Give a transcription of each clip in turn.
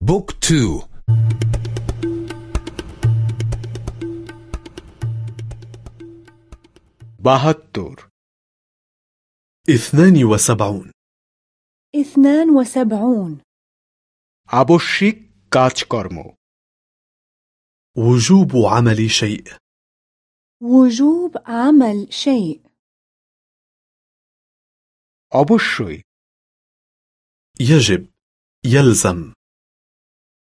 بوك تو বাহাত্তর اثنان وسبعون اثنان وسبعون আবশ্যিক কাজকর্ম وجوب عمل شيء وجوب عمل شيء অবশ্যই يجب يلزم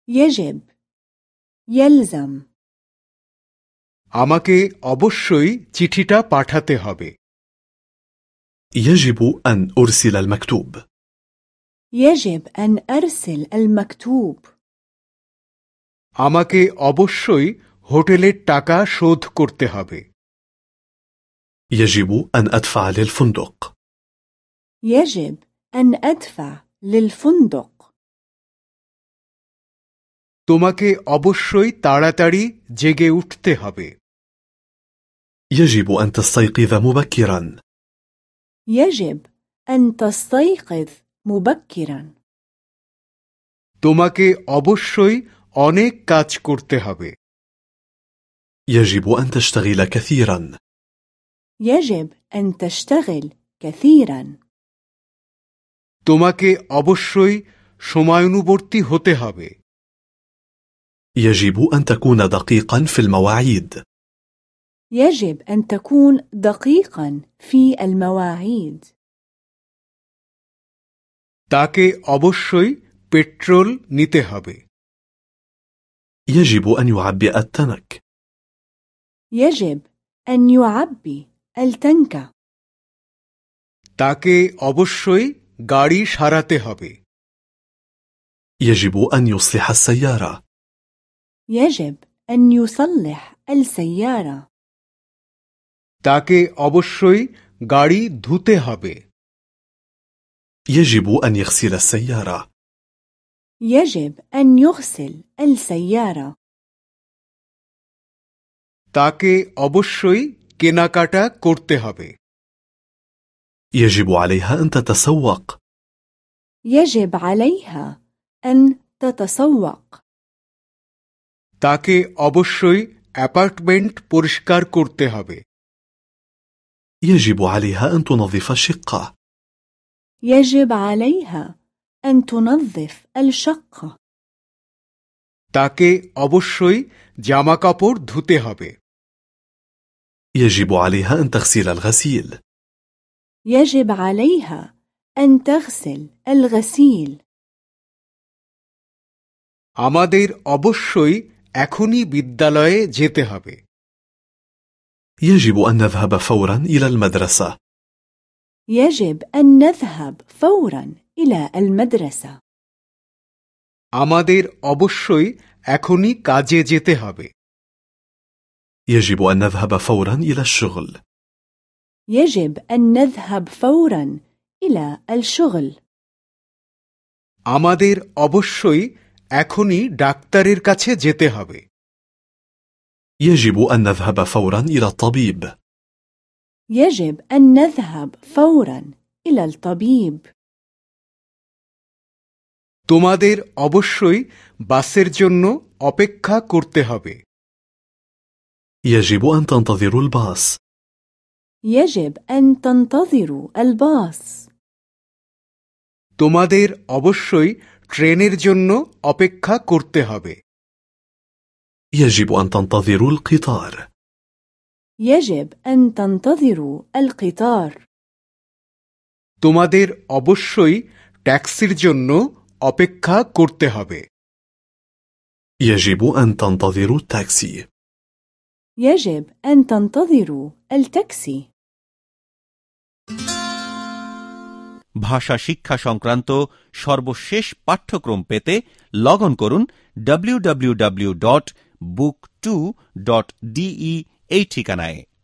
يجب يلزم আমাকে অবশ্যই চিঠিটা পাঠাতে হবে يجب أن أرسل المكتوب يجب أن أرسل المكتوب আমাকে অবশ্যই হোটেলের টাকা শোধ করতে হবে يجب أن أدفع للفندق يجب أن أدفع للفندق তোমাকে অবশ্যই তাড়াতাড়ি জেগে উঠতে হবে يجب أن تستيقظ مبكرا يجب أن تستيقظ مبكرا তোমাকে অবশ্যই অনেক কাজ করতে হবে يجب أن تشتغل كثيرا يجب أن تشتغل كثيرا তোমাকে অবশ্যই সময়ানুবর্তী হতে হবে يجب أن تكون دقيقا في المواعيد يجب أن تكون دقيقا في المواعيد তাকে অবশ্যই পেট্রোল নিতে হবে يجب أن يعبئ التنك يجب أن يعبي التنك তাকে অবশ্যই গাড়ি সারাতে হবে يجب أن يصلح السيارة يجب أن يصلح السيارة তাকে অবশ্যই গাড়ি ধুতে হবে يجب أن يغسل السيارة يجب أن يغسل السيارة তাকে অবশ্যই কেনাকাটা করতে হবে يجب عليها أن تتسوق يجب عليها أن تتسوق তাকে অবশ্যই অ্যাপার্টমেন্ট পরিষ্কার করতে হবে يجب عليها أن تنظف الشقة يجب عليها أن تنظف الشقة তাকে অবশ্যই জামাকাপড় ধুতে হবে يجب عليها أن تغسل الغسيل يجب عليها أن تغسل الغسيل আমাদের অবশ্যই এখনই বিদ্যালয়ে যেতে হবে يجب أن نذهب فورا إلى المدرسة يجب أن نذهب فورا إلى المدرسة আমাদের অবশ্যই এখনই কাজে যেতে হবে يجب أن نذهب فورا إلى الشغل يجب أن نذهب فورا إلى الشغل আমাদের অবশ্যই এখনই ডাক্তারের কাছে যেতে হবে يجب أن نذهب فورا إلى الطبيب يجب أن نذهب فورا إلى الطبيب তোমাদের অবশ্যই বাসের জন্য অপেক্ষা করতে হবে يجب أن تنتظروا الباص يجب أن تنتظروا الباص তোমাদের অবশ্যই ট্রেনের জন্য অপেক্ষা করতে হবে يجب أن تنتظروا القطار يجب أن تنتظروا القطار তোমাদের অবশ্যই ট্যাক্সির জন্য অপেক্ষা করতে হবে يجب أن تنتظروا التاكسي يجب أن تنتظروا التاكسي ভাষা শিক্ষা সংক্রান্ত সর্বশেষ পাঠ্যক্রম পেতে লগ অন করুন www.book2.de এই ঠিকানায়।